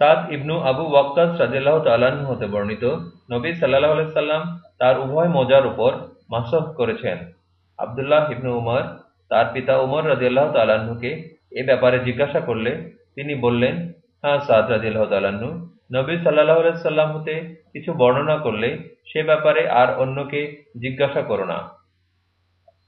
সাদ ইবনু আবু ওয়াক্কাস রাজিয়াল্লাহ তাল্লাহ্ন হতে বর্ণিত, নবী সাল্লাহ আলাইসাল্লাম তার উভয় মোজার উপর মাসহ করেছেন। আবদুল্লাহ ইবনু উমর, তার পিতা উমর রাজিয়াল্লাহ তাল্লাহ্নকে এ ব্যাপারে জিজ্ঞাসা করলে তিনি বললেন হ্যাঁ সাদ রাজিল্লাহ তাল্লাহ্ন নবী সাল্লাহ আলাইসাল্লাম হতে কিছু বর্ণনা করলে সে ব্যাপারে আর অন্যকে জিজ্ঞাসা করো না।